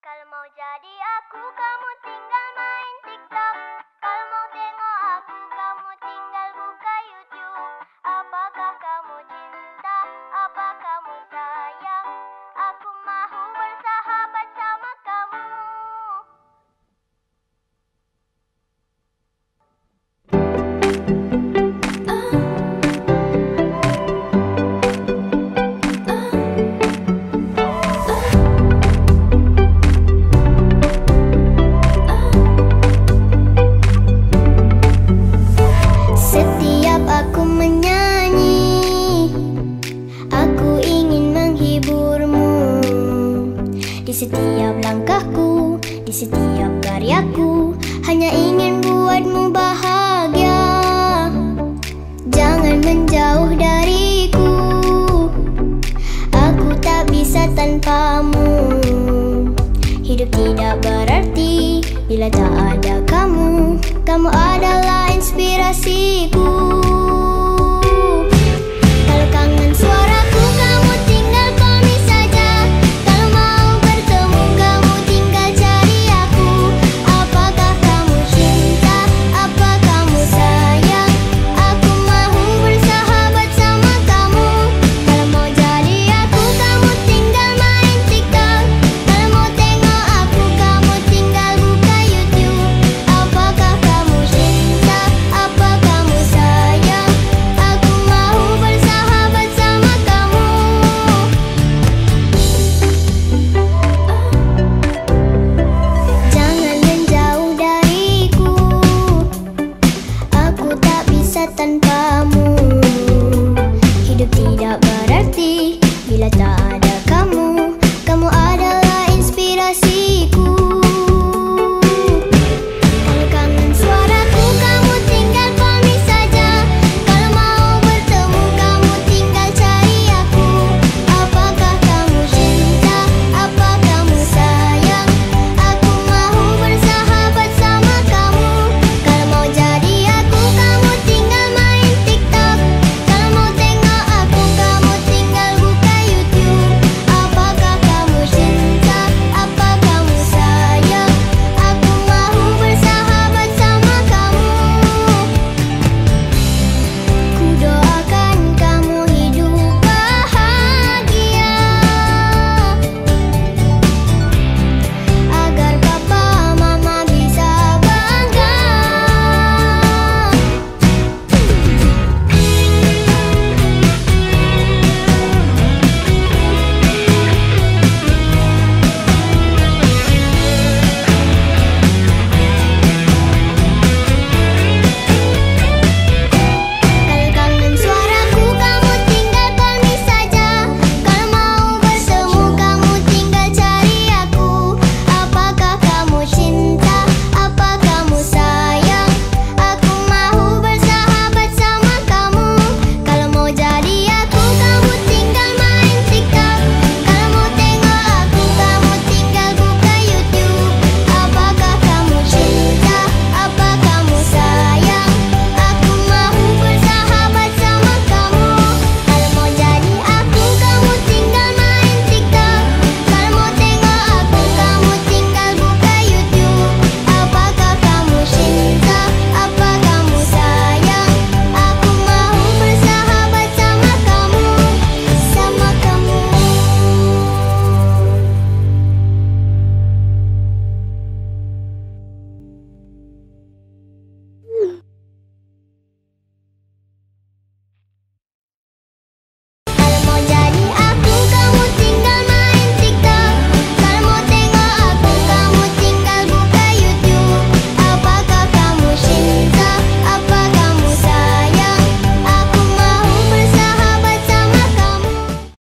Kalau mau jadi aku, kamu tinggal setiap langkahku Di setiap karyaku Hanya ingin buatmu bahagia. Jangan menjauh dariku Aku tak bisa tanpamu. Hidup tidak berarti Bila tak ada kamu Kamu adalah inspirasiku done.